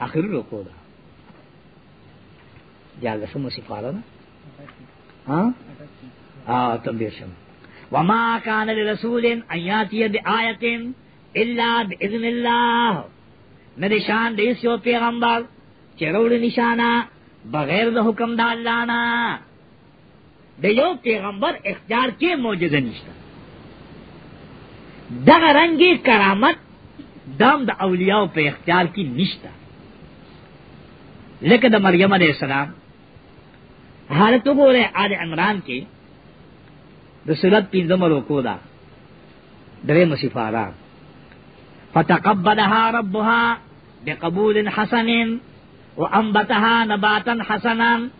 اخري رکو ده دیارلس مو سفاره ده ها ا تنبیه شم وما كان لرسول ان ياتي بآية الا باذن الله نه نشان دې سو پیغمبر چروړ نشانه بغیر د حکم د الله نه د یو پیغمبر اختیار کې معجزه نشته دغه رنګي کرامت دام د دا اولیاء په اختیار کې نشته لکه د مریم علیہ السلام حالت وګوره آل عمران کې د سورۃ پنځم رکو دا درې مصیفارا فتقبلها ربها بقبول حسن وانبتها نباتا حسنا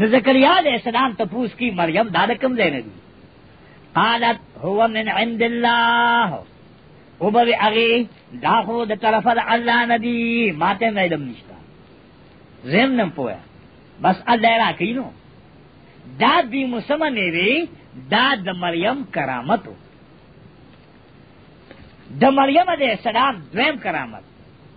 نو زکریا علیہ السلام ته پوس کی مریم دا د کوم ځای نه دی قالت هو من عند الله او به هغه دا خو د طرف د الله نه دی ماته نه علم نشتا زم نم پویا بس الله را کینو دا بی مسمه نه وی دا د مریم کرامت د مریم علیہ السلام دویم کرامت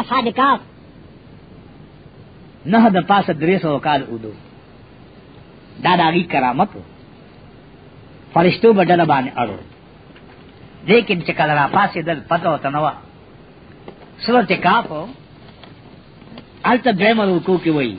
اصحاب کاف نه د پاسه درې سو کال اودو دا داغي کرامت فرشتو بدل باندې اړو لیکن چې کله را پاسې دل پته وته نو سورته کاف الته به مرو کو کې وایي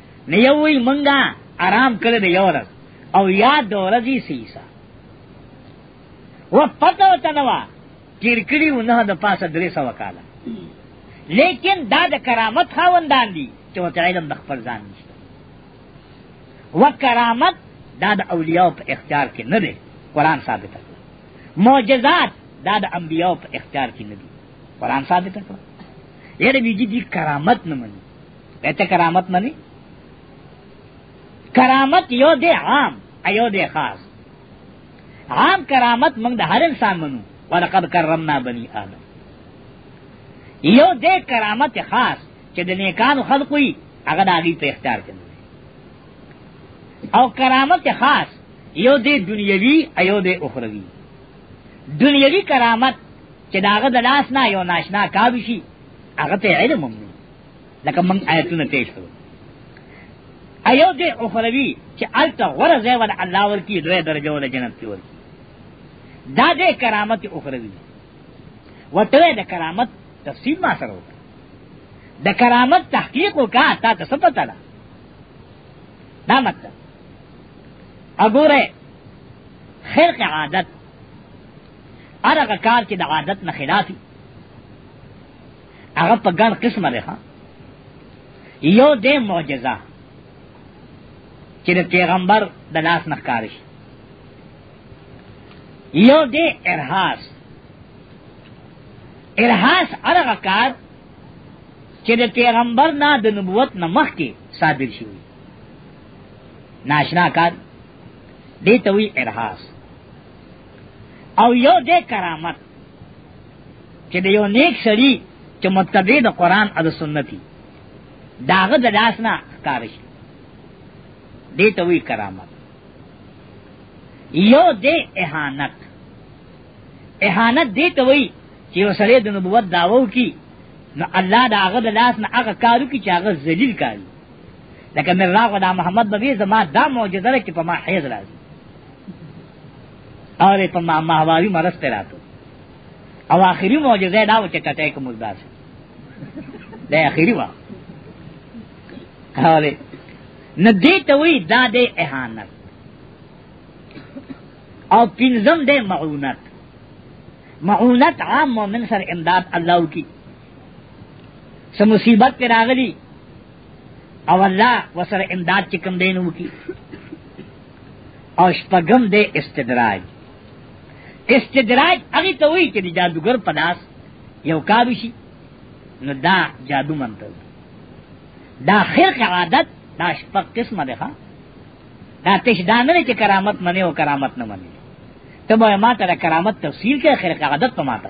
نه یو وی منګه آرام کړی دی یو ورځ او یا د ورځې سیسا و پته وته نو تیر کړی و نه د پاسه درې سو کاله لیکن دا د کرامت خاوندان دي چې وته علم د خپل ځان نشته و کرامت دا د اولیاء په اختیار کې نه دی قران ثابت کړ معجزات دا د انبیاء په اختیار کې نه دي قران ثابت کړ یره بیجی دی کرامت نه مني ایت کرامت منی کرامت یو دے عام ایو دے خاص عام کرامت منگ دا ہر انسان منو ولقد کرمنا بنی آدم یو دے کرامت خاص چی دنیکانو خلقوی اگر آگی پہ اختیار کرنے او کرامت خاص یو دے دنیاوی ایو دے اخروی دنیاوی کرامت چې داغه د لاس نه یو ناشنا کاوشي هغه ته علم هم نه لکه موږ آیتونه پیش کړو ایو دې اخروی چې الته غره ځای ول الله ورکی دوی درجه ول جنت کې ورکی دا دې کرامت اخروی وته د کرامت تفصیل ما سره وکړه د کرامت تحقیق وکا تا ته څه پته ده دا مطلب وګوره خلق عادت ارغه کار چې د عادت نه خلافي هغه په ګڼ قسمه ده ها یو د معجزه چې د پیغمبر د لاس نه ښکار شي یو د ارهاس ارهاس هغه کار چې د پیغمبر نه د نبوت نه مخکې صادر شي ناشنا کار دې ته وی ارهاس او یو د کرامت چې د یو نیک سړي چې متبع د قران او د سنت دی داغه د لاس نه کار شي دې ته وی کرامت یو دې اهانت اهانت دې ته وی چې یو سړی د نبوت داوو کی نو الله داغه د لاس نه هغه کارو کی چې هغه ذلیل کاری لکه مې راغو دا محمد نبی زما دا معجزه ده چې په ما حیز راځي اور په ماهواري مرض ته راتو او اخري معجزه دا و چې کټه کوم داس دا اخري وا حواله نه دې ته وی دا دې اهانت او پنځم دې معونت معونت عام مومن سر امداد الله کی سم مصیبت پر راغلی او الله وسره امداد چې کوم دین وکي او شپږم دې استدراج استدراج هغه ته وایي چې جادوګر په لاس یو کار شي نو دا جادو منته دا خرق عادت دا شپږ قسمه ده دا تش دا نه چې کرامت منه او کرامت نه منه ته ما ته کرامت تفصیل کې خرق عادت په ماته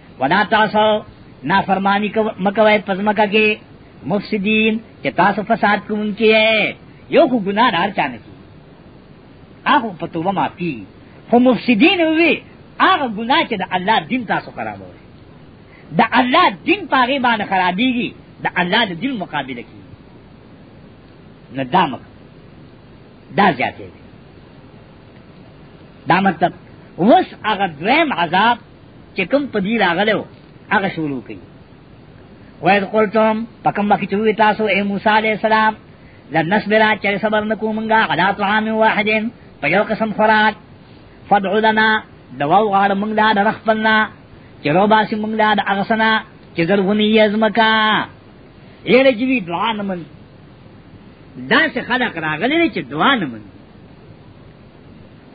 ولا تاسو نافرمانی مکوای پزمکا کې مفسدین چې تاسو فساد کوونکی یې یو خو ګناه دار چانه کی هغه په توبه معافي خو مفسدین وی هغه ګناه چې د الله دین تاسو خرابوي د الله دین پاغي باندې خرابيږي د الله د دین مقابله کوي نه دامک دا زیاتې دا مطلب وس هغه دویم عذاب چې کوم په دې راغلو هغه شروع کړي وایذ قلتم پکم باقی چوي تاسو اے موسی علیہ السلام لنصبر چې صبر نکو مونږه علا طعام واحدین په یو قسم خوراک فدعو لنا دوا وغاړ مونږ دا درخپلنا چې رو باسي مونږ دا اغسنا چې زرغونی یزمکا یې رجوی دعا نه من دا څه خلق راغلي چې دعا نه من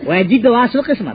وای دي دعا څو قسمه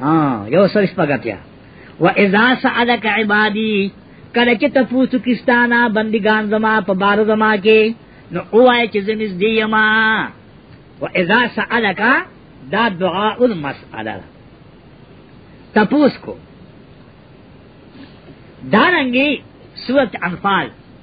ها یو سل شپګتیا و اذا سالک عبادی کله چې تاسو کیستانا بندگان زما په بار زما کې نو اوای چې زنیز دی یما و اذا سالک دا دعا المساله تپوس کو دارنګي سورت انفال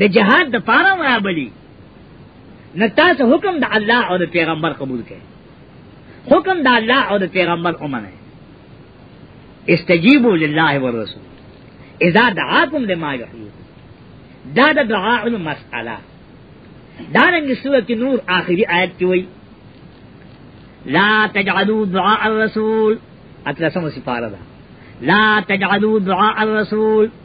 د جهاد د پاره مرابلی نو تاسو حکم د الله او د پیغمبر قبول کړئ حکم د الله او د پیغمبر اومنه استجیبوا لله والرسول اذا دعاكم لما يحييكم دا د دعا او مسأله دا رنګ سورۃ نور آخری آیت کې وایي لا تجعلوا دعاء الرسول اتلسم سپارہ دا لا تجعلوا دعاء الرسول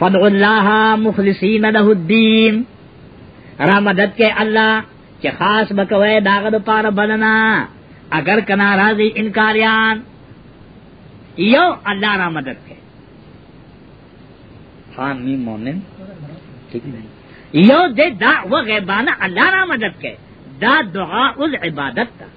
فدعو الله مخلصین له الدین را مدد کې الله چې خاص بکوي داغه د پاره بلنا اگر کنا راضی انکاریان یو الله را مدد کې خان می مونن ٹھیک نه یو دې دا و غیبانه الله را مدد کې دا دعا ال عبادت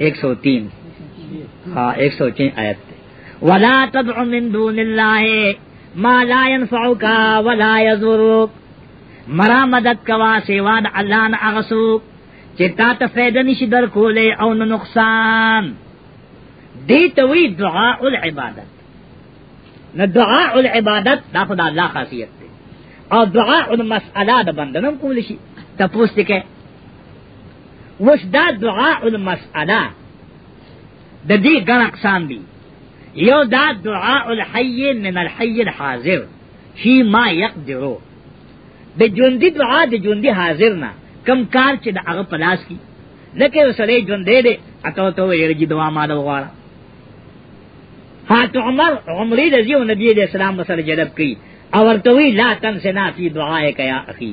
103 ها 103 آیت ولا تدع من دون الله ما لا ينفعك ولا يضرك مرا مدد کوا سیوا د الله نه اغسو چې تا ته فائدہ نشي در کولې او نه نقصان دې ته وی دعاء العبادت نه دعاء العبادت دا خدای الله خاصیت دی او دعاء المسأله د بندنم کول شي تاسو ته وش دا دعا المسئلہ دا دی گر اقسام بی یو دا دعا الحی من الحی الحاضر فی ما یقدرو دا جوندی دعا دا جوندی حاضر نا کم کار چی دا اغا پلاس کی لکه وسړی جون دې دې اتو ته ویل چې دوا ما دا وغواړه حضرت عمر عمرې رضی او نبی دې اسلام مسله جلب کړي او ورته وی لا تنسنا فی دعائک یا اخی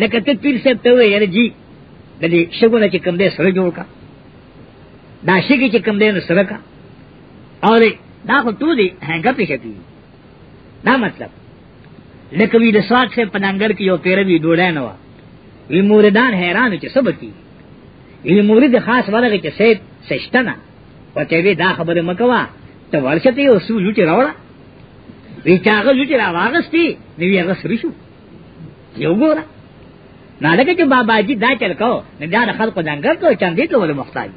لکه ته پیر صاحب ته وې یاره جی د دې شګو نه چې کم دې سره جوړ کا دا شګي چې کم دې نه سره کا او دا خو ټول دې هغه په شکی دا مطلب لکه وی د سواد سے پنانګر کې یو پیر وی ډوړای نه و وی موردان حیران چې سبب کی وی مورید خاص ورغه چې سید سشتنه پته وی دا خبره مکوا ته ورشته یو سو لوټي راوړه وی چاغه لوټي راوغستی نو یې غسرې شو یو ګوره نه لکه چې بابا جی دا چل کو نه بیا د خلکو دنګر کو چم دې ته ول محتاج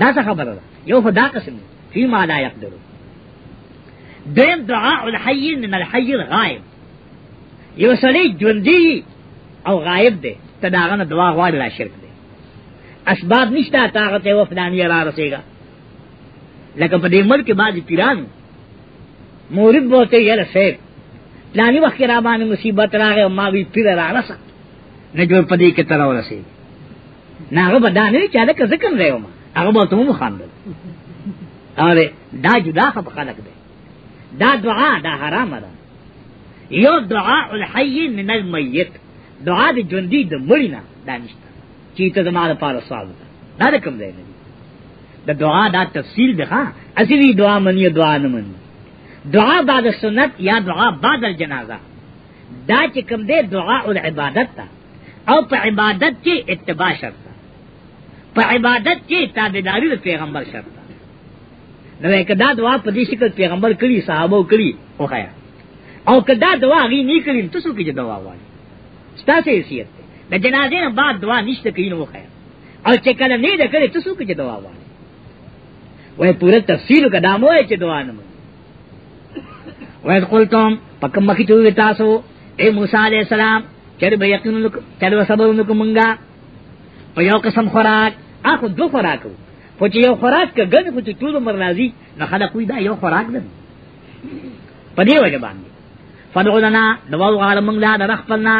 دا څه خبره ده یو خدا قسم فی ما لا یقدر دیم دعاء الحی من الحی الغائب یو سړی ژوندۍ او غائب دی ته داغه نه دعا غواړي لا شرک دی اسباب نشته طاقت او فلانی را رسیږي لکه په دې ملک کې بعض پیران مورید بولتے یار سیب پلانی وخت را باندې مصیبت راغی او ما وی پیر را رسا نه جوړ پدې کې تر ورسې نه هغه بدانه چې دا کزه کوم راو ما هغه به ته مو خاندل اره دا جدا خب خلق دی دا دعا دا حرام ده یو دعا الحی من المیت دعا د ژوندۍ د مړی نه دا نشته چې ته زما لپاره سوال ده دا کوم ځای نه د دعا دا تفصیل ده ها اصلي دعا منی دعا نه منی دعا بعد سنت یا دعا بعد الجنازه دا چې کوم دې دعا او عبادت تا او په عبادت کې اتباع شرط په عبادت کې تابعداري د پیغمبر شرط نو کدا دعا په دې شکل پیغمبر کړي صحابه کړي او خیا او کدا دعا غي نه کړي تاسو کې دعا وایي ستاسو حیثیت د جنازې نه بعد دعا نشته کین وخه او چې کله نه ده کړې ته څوک چې دعا وایي وای پوره تفصیل کا دامو ہے چې دعا نه مونږ وای قلتم پکم مخی ته تاسو اے موسی علیہ السلام چر به یقین لک چر به صبر لک مونږه په یو قسم خوراک اخو دو خوراکو خو چې یو خوراک کا ګن خو چې ټول مر راضی نه خلک وی دا یو خوراک ده په دې وجه باندې فدعو لنا دواو غالم منگ لا دا رخ پلنا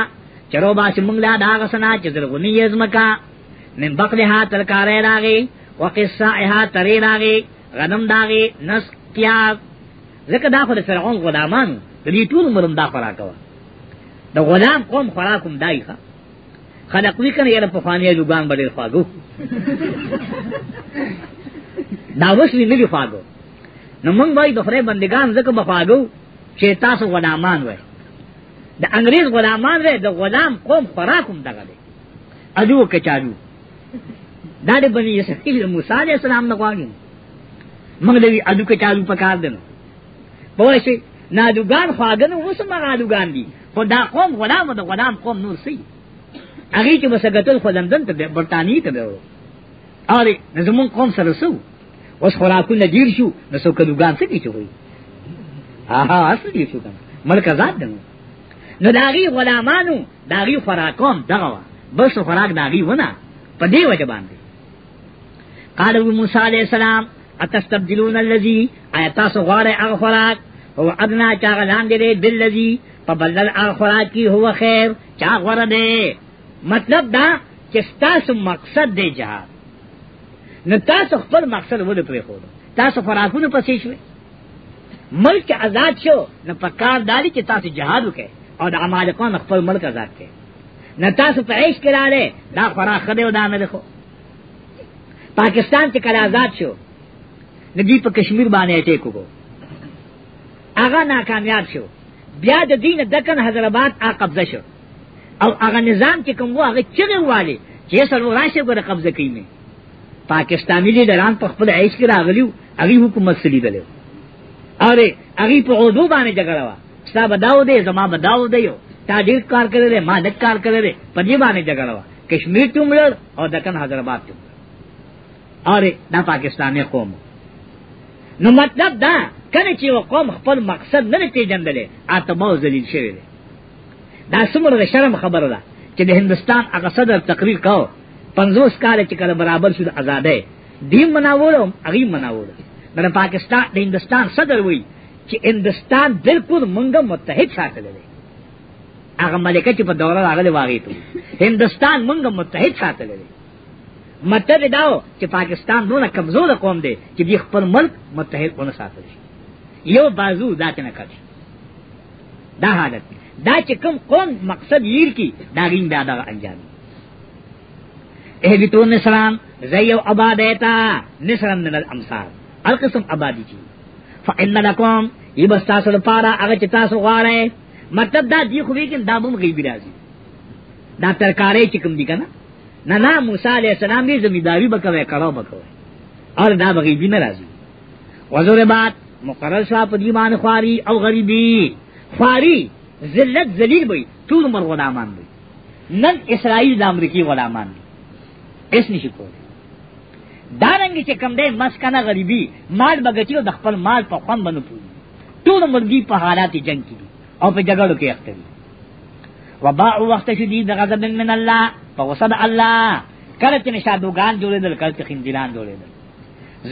چرو باسی منگ لا دا غسنا چزرغنی یزمکا من بقلها تلکاره راغی وقصائها تری راغی غنم داغی نسک پیاز ځکه دا خو د فرعون غلامانو د دې ټول مرم دا خوراک و د غلام قوم خوراکم دای ښه خلق وی کنه یره په خوانې لوګان بډې خواګو دا وس نه دی خواګو نو مونږ وای د خره بندگان زکه بخواګو چې تاسو غلامان وای د انګريز غلامان وای د غلام قوم خوراکم دغه دی ادو کچالو دا د بنی اسرائیل موسی علی السلام نه غواړي موږ دوی ادو کچالو پکار دنو پوه شي نادوګان خواګنو اوس ما نادوګان دي خو دا قوم غلام د غلام قوم نور سي هغه کې مسګتل خو لندن ته برتانی ته وو اره زمون قوم سره سو اوس خوراکونه ډیر شو نو سو کدوګان څه کی چوي آها اصل دې شو کنه ملک آزاد دنو نو داغي غلامانو داغي فراقوم دغه بس فراق داغي ونه په دې وجه باندې قال ابو موسی علیہ السلام اتستبدلون الذي ایت سغواره هغه فراق او ادنا چا غلان دې بالذي په بدل هغه فراق کی هو خیر چا غره دې مطلب دا چې تاسو مقصد دې جهاد نو تاسو خپل مقصد ونه پرې خور تاسو فراقونه پسې شوي ملک آزاد شو نو پکار داری چې تاسو جهاد وکړئ او د عمالقان خپل ملک آزاد کړئ نه تاسو په عیش کې رااله دا خورا خدای او دا نه خو پاکستان چې کله آزاد شو ندی په کشمیر باندې اٹیک وکړو هغه ناکامیاب شو بیا د دین دکن حیدرآباد آ قبضه شو او هغه نظام چې کوم هغه چغه والی چې سره راشه ګره قبضه کینې پاکستانی لیډران په خپل عیش کې راغلیو هغه حکومت سلی دلو اره هغه په اودو باندې جګړه وا ستا بداو دې زما بداو دې یو تا ډیر کار کړل ما نه کار کړل په دې باندې جګړه وا کشمیر ته مړ او دکن حیدرآباد ته اره دا پاکستاني قوم نو مطلب دا کله چې یو قوم خپل مقصد نه پیژندل اتمو ذلیل شوی دی دا څومره شرم خبره ده چې د هندستان هغه صدر تقریر کاو 50 کال چې کله برابر شو د آزادۍ دیم مناول او هغه مناول د پاکستان د هندستان صدر وی چې هندستان بالکل مونږه متحد ساتل دی هغه ملکه چې په دوره راغلی واغی ته هندستان مونږه متحد ساتل دی مطلب داو چې پاکستان دونه کمزور قوم دی چې دی خپل ملک متحد ونه ساتل شي یو بازو ذات نه کړی دا حالت دا چې کوم قوم مقصد ییر کی دا غین بیا دا انجام اهبتو مصران زیو عبادیتا مصران من الامصار القسم عبادی چی فإن لکم یہ بس تاسو لپاره هغه چې تاسو غواړئ مطلب دا دی خو ویګن دا بم غیبی راځي دا ترکارې چې کوم دی کنه نه نه موسی علیہ السلام دې زمیداری بکوي کړو بکوي اور دا غیبی نه راځي وزور بعد مقرر شوا په دی باندې خواري او غریبي خواري ذلت ذلیل وي ټول عمر غلامان وي نن اسرائیل د امریکای غلامان دي اس نشي کولی دارنګ چې کم دی مسکنه غریبي مال بغټي او د خپل مال په خوان باندې پوي ټول مرګي په حالات جنگ کې او په جګړو کې اخته دي وباء وخت شدید غضب من الله فوصد الله کله چې نشادوغان جوړېدل کله چې خندلان جوړېدل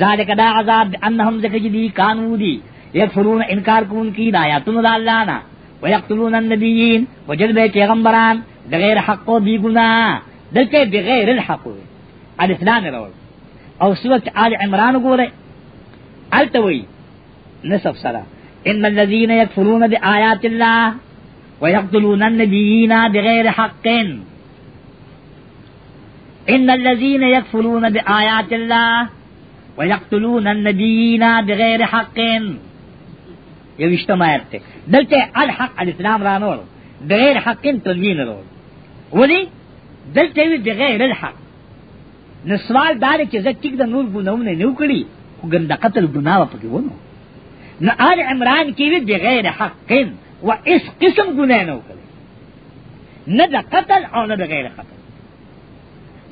ذالک دا عذاب انهم ذکر جدی قانون دی یکفرون انکار کون کی دایاتون الله نه ويقتلون النبيين وجل به پیغمبران د غیر حق او بی ګنا دلته بغیر الحق وي الاسلام راول او سورۃ آل عمران ګوره التوي نصف سره ان الذين يكفرون بآيات الله ويقتلون النبيين بغير حق ان الذين يكفرون بآيات الله ويقتلون النبيين بغير حق یوشتم آیت تے دلتے الحق الاسلام رانور بغیر حق تنوین رو ولی دلتے وی بغیر الحق نسوال دارے چی زد ٹک دا نور گناہوں نے نیو کری گندہ قتل گناہ پکی ونو نو آل عمران کی وی بغیر حق و اس قسم گناہ نو کری نہ دا قتل اور نہ دا غیر قتل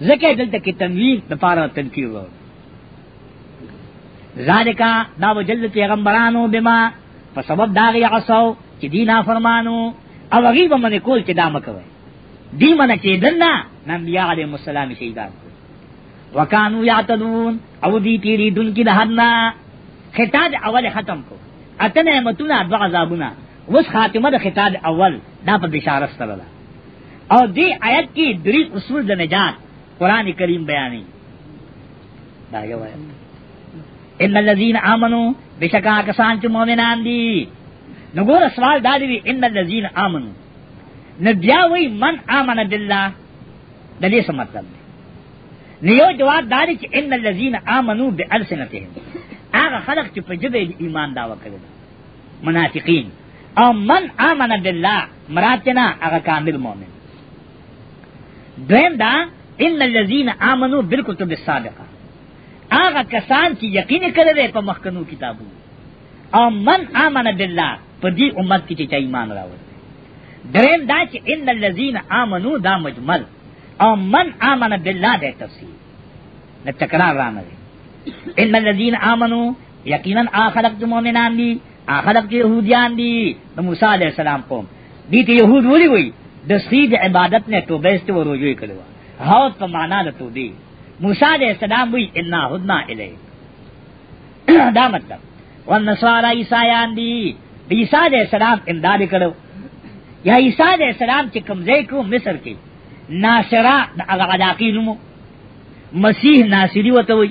زکے دلتے کی تنوین دا پارا تنکیر رو ذالکا دا وجل پیغمبرانو بما په سبب دا غي عصو چې دینا فرمانو او غیب من کول چې دا مکوي دی من چې دنا نبی علیہ السلام شهیدان وکانو یعتدون او دی تیری دن کی دهنا خطاب اول ختم کو اتن نعمتونه دو عذابونه وس خاتمه د خطاب اول دا په بشارت سره ده او دی آیت کې درې اصول د نجات قران کریم بیانې دا یو ان الذين امنوا بشکا کسان چې مؤمنان دي نو ګور سوال دا دی ان الذين امنوا نو بیا وی من امن بالله د دې څه مطلب دی نو یو جواب دا دی چې ان الذين امنوا بالسنتهم هغه خلق چې په جبه ایمان دا وکړي منافقین او من امن بالله مراتنا هغه کامل مؤمن دویم دا ان الذين امنوا بالكتب السابقه هغه کسان چې یقین کړی په مخکنو کتابو او من امن بالله په دې امت کې چې ایمان راوړي دریم دا چې ان الذين امنوا دا مجمل او من امن بالله دې تفسیر نه تکرار رانه ان الذين امنوا یقینا اخرت مؤمنان دي خلق چې يهوديان دي د موسی عليه السلام قوم دي ته يهود ولي وي د سید عبادت نه توبه است و رجوع کړو هاو په معنا د توبه موسی عليه السلام وی ان هدنا الی دا مطلب والنصارى عیسایان دي عیسی عليه السلام امداد کړو یا عیسی علیہ السلام چې کوم ځای کو مصر کې ناصرا د هغه علاقې نومو مسیح ناصری وته وي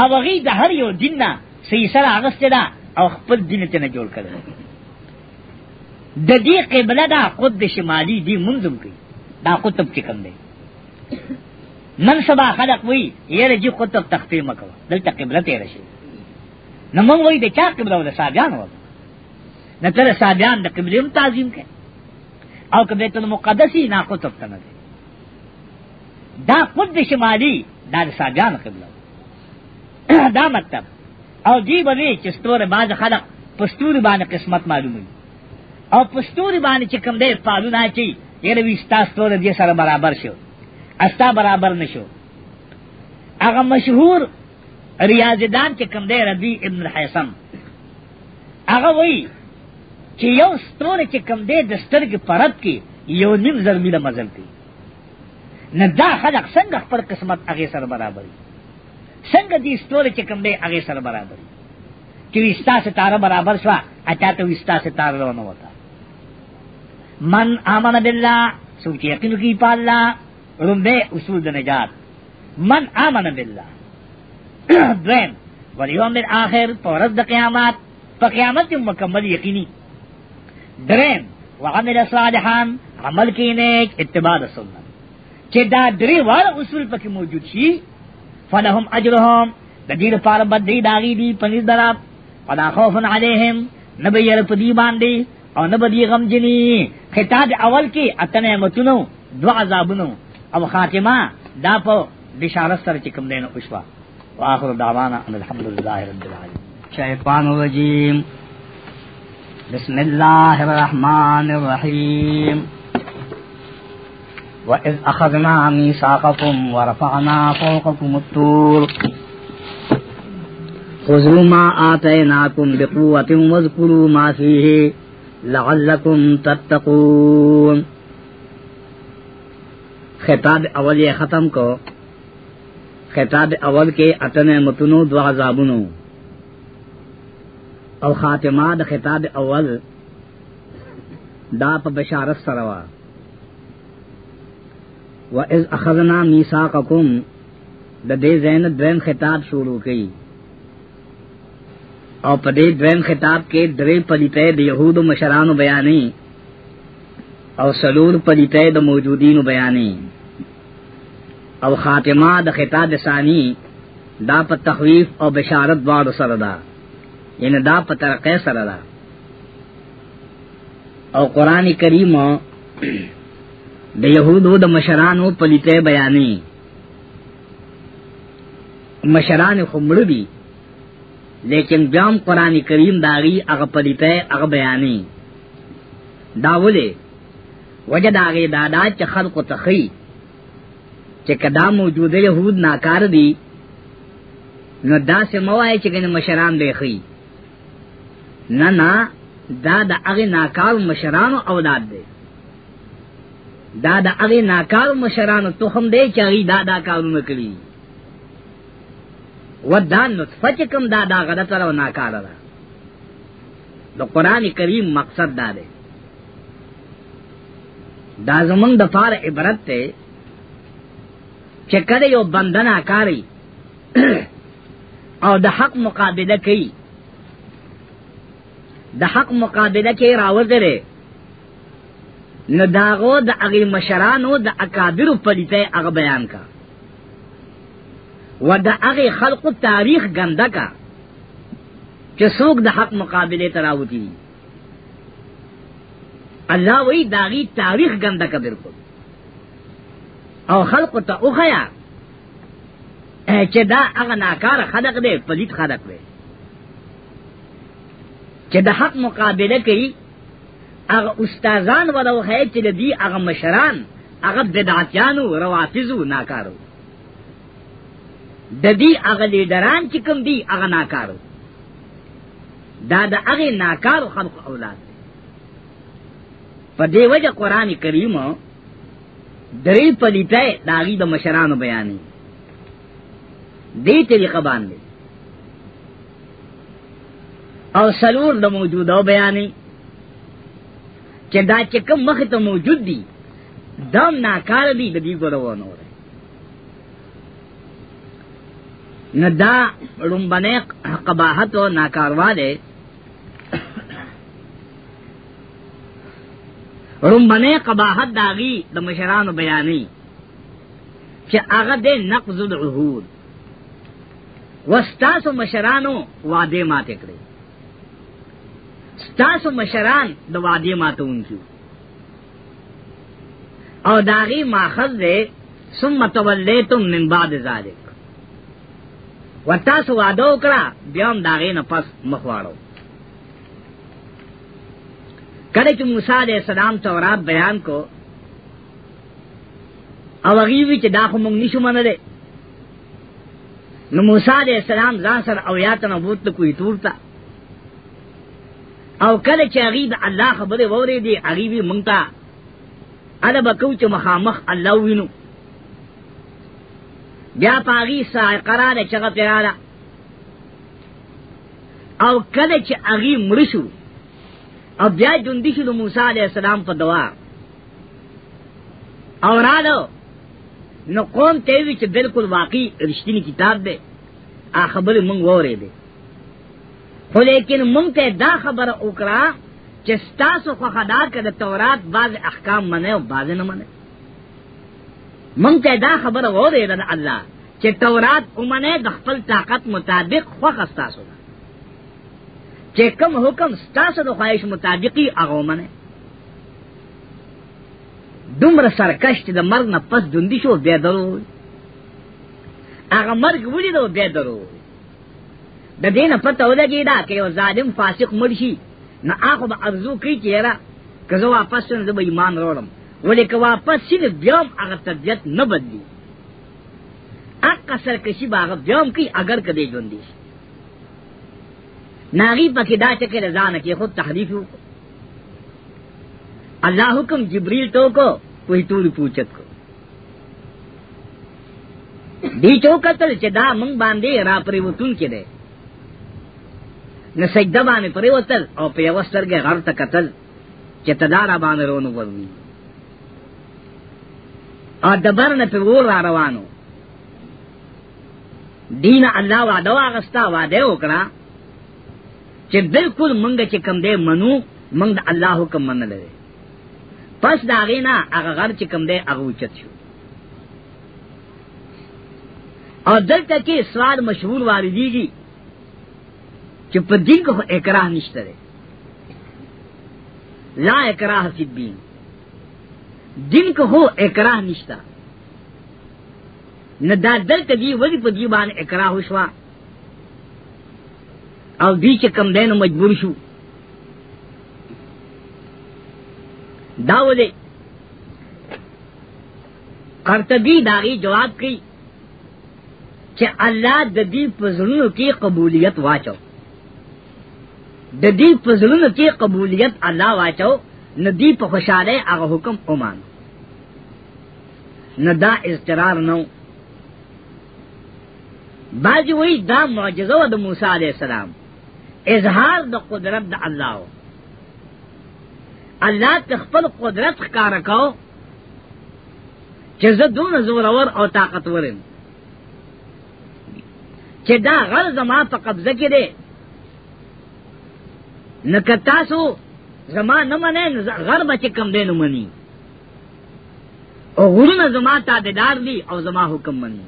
او هغه د هر یو دین نه صحیح سره اغسته ده او خپل دین ته نه جوړ کړل د دې قبله دا قطب شمالی دی منظم کوي دا قطب کې کم دی نن سبا خلق وی یره جی قطب تخفی مکو دلته قبله ته راشي نو موږ وی د چا قبله ولا ساجان و نه تر ساجان د قبله هم تعظیم کوي او کبه ته مقدسی نه قطب ته نه دا قطب شمالی دا د ساګانو قبله دا مطلب او دی به وی چې ستوره باز خلق پستوري باندې قسمت معلومي او پستوري باندې چې کوم دی پالو نه چی یره وی ستاسو ستوره دې سره برابر شو استا برابر نشو هغه مشهور ریاضدان چې کوم دی ربی ابن الحیثم هغه وی چې یو ستوره چې کوم دی د سترګې پرد کې یو نیم زرمیله مزل کوي نه دا خلق څنګه خپل قسمت هغه سره برابر څنګه دې ستوري چې کوم دی هغه سره برابر چې وستا ستاره برابر شو اته ته وستا ستاره ورونه وتا من امن بالله سوچ یقین کی پالا رمبه اصول د نجات من امن بالله دویم ولیوم الاخر پورز د قیامت په قیامت مکمل یقینی درم وعمل صالحا عمل کی نیک اتباع سنت چې دا درې وړ اصول پکې موجود شي فلهم اجرهم د دې لپاره بدې داغي دي پنځ دراب ولا خوف علیهم نبی ير په دې باندې او نه بدی غم جنی خطاب اول کې اتنه متونو دعا عذابونو او خاتمه دا په بشارت سره چې کوم دینه وشوه واخر دعوانا ان الحمد لله رب العالمين شیطان الرجیم بسم الله الرحمن الرحیم وَإِذْ أَخَذْنَا مِيثَاقَكُمْ وَرَفَعْنَا فَوْقَكُمُ الطُّورَ خُذُوا مَا آتَيْنَاكُمْ بِقُوَّةٍ وَاذْكُرُوا مَا فِيهِ لَعَلَّكُمْ تَتَّقُونَ خطاب اول یہ ختم کو خطاب اول کې اتنه متونو دوا عذابونو او خاتمه د خطاب اول دا په بشارت سره وا و اذ اخذنا میثاقکم د دې زین درن خطاب شروع کړي او په دې درن خطاب کې درې پلیته د يهودو مشرانو بیانې او سلور پلیته د موجودینو بیانې او خاتمه د خطاب ثانی دا په تخویف او بشارت دواړو سره ده یعنی دا په ترقه سره ده او قران کریم د یهودو د مشرانو پلیته بیانې مشران خمړ دي لیکن بیام قران کریم داغي هغه پلیته هغه بیانې داوله وجه دا غي دا دا چې خلق تخي چې کدا موجوده يهود ناکار دي نو دا سه موای چې ګنې مشران به خي نه نه دا د هغه ناکار مشرانو اولاد دی دا د هغه ناکار مشرانو تخم دی چې هغه دا دا کارونه کوي ودا نطفه چې کوم دا دا غلطه او ناکاره ده د قران کریم مقصد دا دی دا زمونږ د پاره عبرت ته چې کله یو بندنا کاری او د حق مقابله کوي د حق مقابله کې راوځره نو داغو د هغه مشرانو د اکابر پلیته هغه بیان کا و د هغه خلقو تاریخ ګنده کا چې څوک د حق مقابله تراوتی الله وی داغي تاریخ ګنده کبیر کو او خلق ته اوخیا چې دا هغه ناکار خلق دی پلیت خلق دی چې د حق مقابله کوي هغه استادان ولا وخی چې د دې هغه مشران هغه بدعتیانو روافضو ناکارو د دې هغه لیډران چې کوم دي هغه ناکارو دا د هغه ناکارو خلق اولاد دی په دې وجه قران کریم درې پلیته داغي د مشرانو بیانې دې طریقه باندې او سلور د موجوده بیانې چې دا چې کوم مخ ته موجود دي دم ناکار دي د دې ګورونه نه دا لومبنه قباحت او ناکاروا ده لومبنه قباحت داغي د دا مشرانو بیانې چې هغه د نقض العهود وستاسو مشرانو وعده ماته کړې ستاسو مشران د وعده ماتونکي او داغي ماخذ دے ثم تولیتم من بعد ذالک وتاسو وعده وکړه بیا هم داغي نه پس مخواړو کله چې موسی علیہ السلام تورات بیان کو او هغه وی چې دا خو موږ نشو منلې نو موسی علیہ السلام ځان سره او یا تنبوت کوی تورتا او کله چې هغه د الله خبره ووري دي هغه وی مونږ ته اله بکو چې مخامخ الله وینو بیا پاغي سای قرار چغه پیراله او کله چې هغه مړ شو او بیا ژوند شو د موسی علی السلام په دوا او رالو نو قوم ته وی چې بالکل واقعي رښتینی کتاب دی ا خبره مونږ وره دی خو لیکن مونږ ته دا خبر وکړه چې تاسو خو خدا کړه تورات بعض احکام منه او بعض نه منه مونږ ته دا خبر وره د الله چې تورات اومنه د خپل طاقت مطابق خو خستاسو چې کوم حکم ستاسو د خواهش مطابقي هغه منه دومره سرکش چې د مرګ نه پس دوندې شو بیا درو هغه مرګ ولې نو بیا درو د دینه پته ولګی دا که یو ظالم فاسق مړ شي نو هغه به ارزو کوي چې یاره که زه واپس شم زه به ایمان راوړم ولې که واپس شي نو بیا هم هغه طبیعت نه بدلي حق سرکشي به هغه بیا هم کوي اګر که دی ژوندی شي ناغي پکې دا چې کله ځان کې خود تحریف وکړو الله حکم جبريل تو کو کوئی تور پوچت کو دی تو قتل چې دا مونږ باندې را پریوتون کې دی نو سجده باندې پریوتل او په یو سترګه غر ته قتل چې تدارا باندې رونو ورنی او دبر نه په ور را روانو دین الله وعده واغستا وعده وکړه چې بالکل مونږ چې کم دې منو مونږ د الله حکم منل لري پس دا غینا هغه غر چې کوم دی هغه اوچت شو او دلته کې سوال مشهور واردېږي چې په دین کې اکراه نشته دی لا اکراه فی الدین دین کې هو اکراه نشته نه دا دلته دی ولی په دی باندې اکراه وشوه او دی چې کم دینو مجبور شو داو دے قرطبی داغی جواب کی چې الله د دې پزړونو کې قبولیت واچو د دې پزړونو کې قبولیت الله واچو ندی په خوشاله هغه حکم اومان ندا اضطرار نو بعضی وی دا معجزه و د موسی علیہ السلام اظهار د قدرت د الله و الله تخپل قدرت ښکار کاو چې زه دون زور اور او طاقت ورم چې دا غر زما په قبضه کې دی نکتاسو زما نه منه غر بچ کم دینو منی او غرونه زما تابعدار دي او زما حکم مني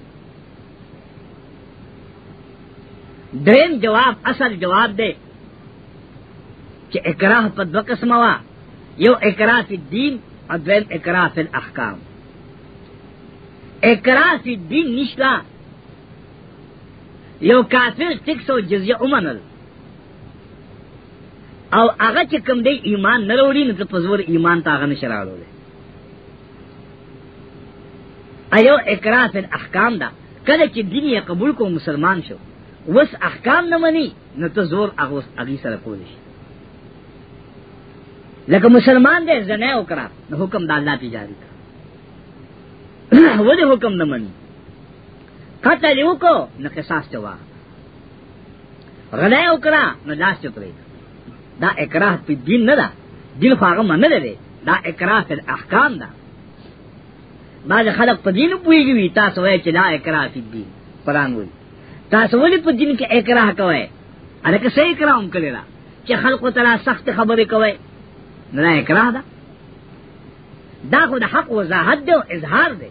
دریم جواب اصل جواب دی چې اکراه په دوه قسمه وا یو اکراه فی الدین او دریم اکراه فی الاحکام اکراه فی الدین نشتا یو کافر ټیکس او جزیه ومنل او هغه چې کوم دی ایمان نه وروړي نو په زور ایمان ته هغه نشه راوړي ایو اقرا فی الاحکام دا کله چې دین یې قبول کو مسلمان شو وس احکام نه مني نو ته زور هغه هغه سره کولی شي لکه مسلمان دې زنه وکړه نو حکم د الله پی جاری کړ ولې حکم نه مني قتل یو کو نو قصاص ته واه غلا وکړه نو لاس یې پرې دا اکراه په دین نه ده دین خو هغه منل دی دا اکراه په احکام ده بعض خلک په دین پوهیږي تاسو وایئ چې لا اکراه په دین قرآن وایي تاسو ولې په دین کې اکراه کوئ الکه صحیح اکراه هم کړی دا چې خلکو ته سخت خبرې کوئ نه دا اکراه ده دا خو د حق وضاحت دی او اظهار دی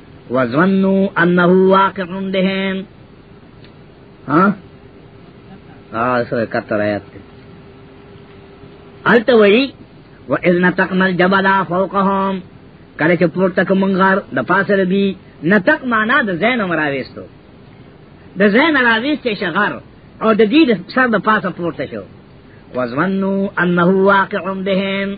وظنوا انه واقع بهم ها ها سره کتر آیات الته وی و اذ نتقنا الجبل فوقهم کله چې پورته کومنګار د پاسه ربي نتق معنا د زین مراويستو د زین راويست شغر او د دې سر د پاسه پورته شو وظنوا انه واقع بهم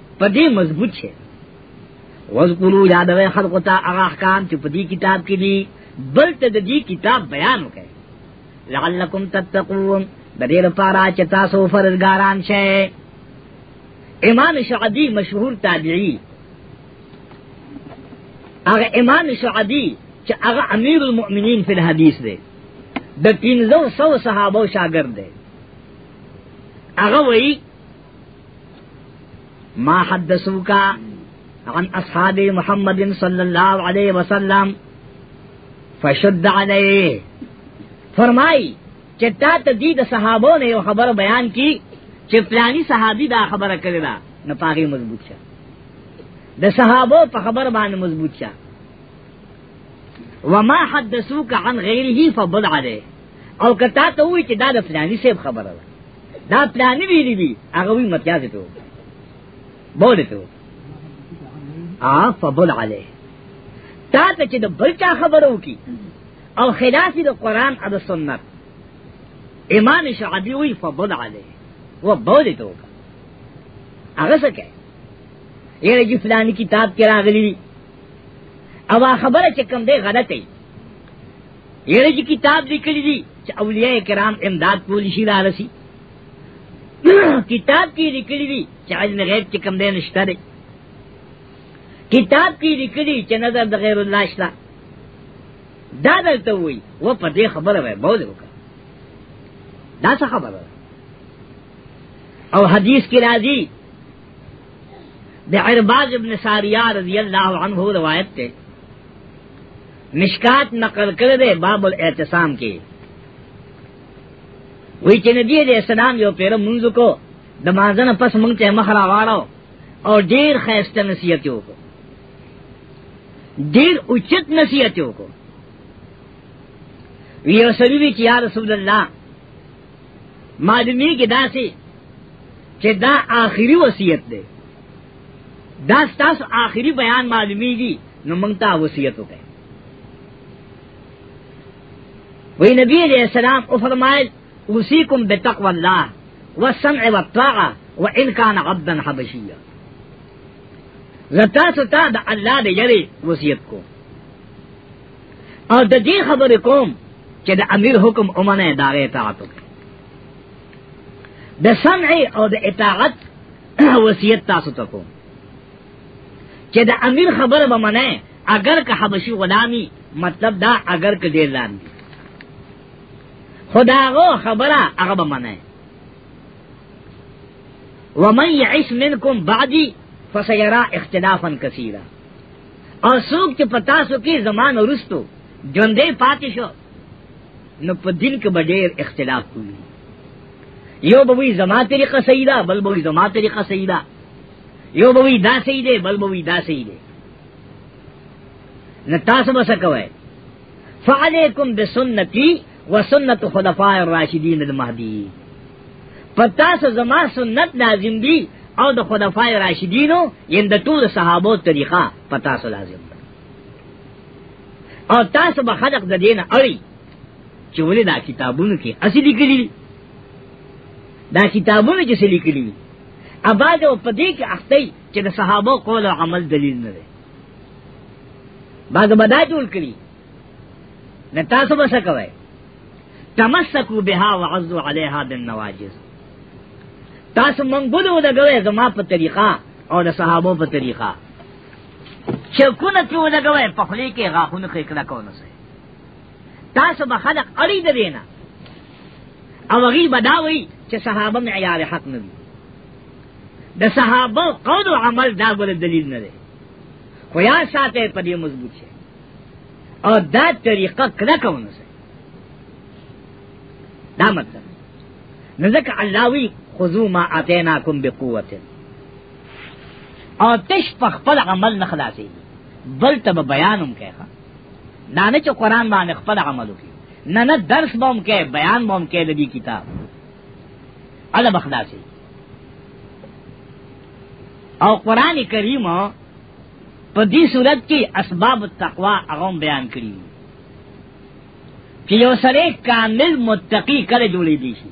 په دې مضبوط شي وذکرو یادوي خلق ته هغه احکام چې په دې کتاب کې دي بل ته د دې کتاب بیان وکړي لعلکم تتقون د دې لپاره چې تاسو فرزګاران شئ امام شعبی مشهور تابعی هغه امام شعبی چې هغه امیر المؤمنین فی الحدیث دی د 300 صحابه شاګرد دی هغه وایي ما حدثوك عن اصحاب محمد صلی الله علیه وسلم فشد علیه فرمای چې تا ته دي د صحابو نه یو خبر بیان کی چې پلانی صحابي دا خبره کړې ده نو پاغي مضبوط شه د صحابو په خبر باندې مضبوط شه وما حدثوك عن غيره فبض عليه او کتا ته وی چې دا د فلانی صاحب خبره ده دا پلانی ویلی وی هغه وی متیاز ته بوله ته ا فبل علی تا ته چې د بل چا خبرو کی او خلاف د قران او د سنت امام شعبی وی فبل علی و بوله ته هغه څه کوي یره چې فلانی کتاب کې راغلی او خبره چې کوم دی غلطه یره چې کتاب لیکلی دی چې اولیاء کرام امداد پولی شي را رسی کتاب کې لیکلی دی چې علم غیب کې کم دی نشته دی کتاب کې لیکلی چې نظر د غیر الله شته دا دلته وای و په دې خبره وای بول وکړه دا څه خبره او حدیث کې راځي د عرباز ابن ساریہ رضی اللہ عنہ روایت تے مشکات نقل کړی دی باب الاعتصام کې وی چې نبی دې اسلام یو پیر منځ کو د مازن پس مونږ ته مخ را واړو او ډیر خیسته نصیحت یو کو ډیر اوچت نصیحت یو کو وی او سړي وی چې یا رسول الله معلومی کې داسې چې دا آخري وصیت دی دا ستاسو آخری بیان معلومیږي نو موږ ته وصیت وکړي وی نبی علیہ السلام او فرمایل اوصیکم بتقوا الله والسمع والطاعه وان كان عبدا حبشيا زتا ستا د الله د یری وصیت کو او د دې خبر کوم چې د امیر حکم اومنه داغه اطاعت وکړي د سمع او د اطاعت وصیت تاسو ته کوم چې د امیر خبره به منه اگر که حبشي غلامی مطلب دا اگر که ډیر لام خداغو خبره هغه به منه ومن يعش منكم بعدي فسيرى اختلافا كثيرا اور سوک چې پتا سو کې زمان ورستو ژوندې پاتې شو نو په دین کې به ډېر اختلاف کوي یو به وی زما طریقه صحیح ده بل به وی زما طریقه صحیح ده یو به وی دا صحیح ده بل به وی دا صحیح ده نو تاسو به څه کوئ فعلیکم بسنتی وسنت خلفاء الراشدین المهدیین پتا سو زما سنت لازم دی او د خلفای راشدینو یند ټول صحابو طریقہ پتا سو لازم او تاسو به خلق د دینه اړي چې ولې دا کتابونو کې اصلي کړی دا کتابونه چې سلی کړی وي اباز او پدې کې اخته چې د صحابه قول او عمل دلیل نه دی باز بدا جوړ کړی نه تاسو به څه کوئ تمسکو بها وعزو علیها بالنواجز تاسو منګولو د غوې زما په طریقه او د صحابو په طریقه چکونه تی ولګوي په خلی کې غاخونه کې کړه کو نه سي تاسو به خلق اړي د دینه او غي بداوي چې صحابه معیار حق نه دي د صحابه قول او عمل دا ګل دلیل نه دی خو یا ساته په دې مضبوط شي او دا طریقه کړه کو نه سي دا مطلب نزدک الله وی خذو ما اتیناکم بقوت آتش په خپل عمل نه خلاصي بل ته بیانوم کوي دا نه چې قران باندې خپل عمل کوي نه نه درس بوم کې بیان بوم کې د دې کتاب الله بخلاصي او قران کریم په دې صورت کې اسباب التقوا هغه بیان کړی چې یو سره کامل متقی کله جوړې دي شي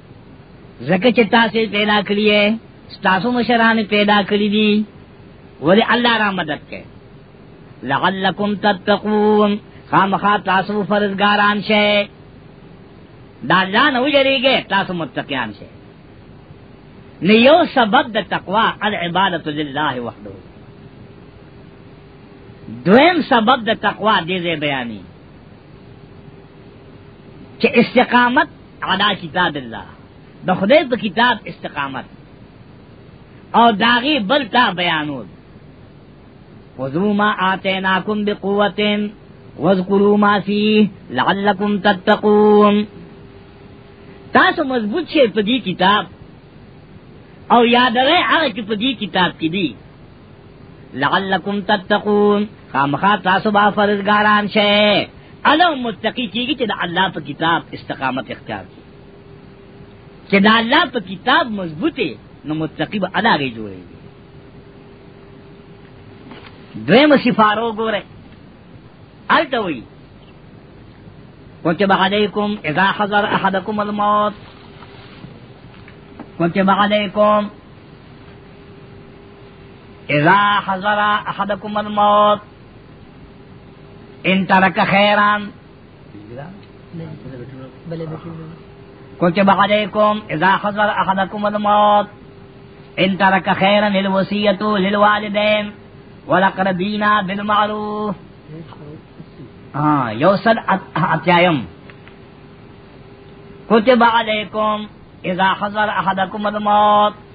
زکه چې تاسو پیدا کړی یې تاسو مشران پیدا کړی دي ولی الله را مدد کوي لعلکم تتقون خامخا تاسو فرزګاران شئ دا الله نه وجریږي تاسو متقیان شئ نه یو سبب د تقوا العبادت لله وحده دویم سبب د تقوا دې بیانې چې استقامت علا کتاب الله د خدای په کتاب استقامت او داغي بل تا بیانول وذو ما آتیناکم بقوتن واذکروا ما فیه لعلکم تتقون تاسو مضبوط شئ په دې کتاب او یادوي هغه چې په دې کتاب کې دي لعلکم تتقون خامخا تاسو با فرزګاران شئ الا متقی کیږي چې د الله په کتاب استقامت اختیار کړي چې د الله په کتاب مضبوطه نو متقی به الا غي جوړي دویم سفارو ګوره الته وی وکتب علیکم اذا حضر احدکم الموت وکتب علیکم اذا حضر احدكم الموت ان ترك خيرا كتب عليكم اذا حضر احدكم الموت ان ترك خيرا الوصية للوالدين ولقربین بالمعروف آه، يوصل اتیایم كتب عليكم اذا حضر احدكم الموت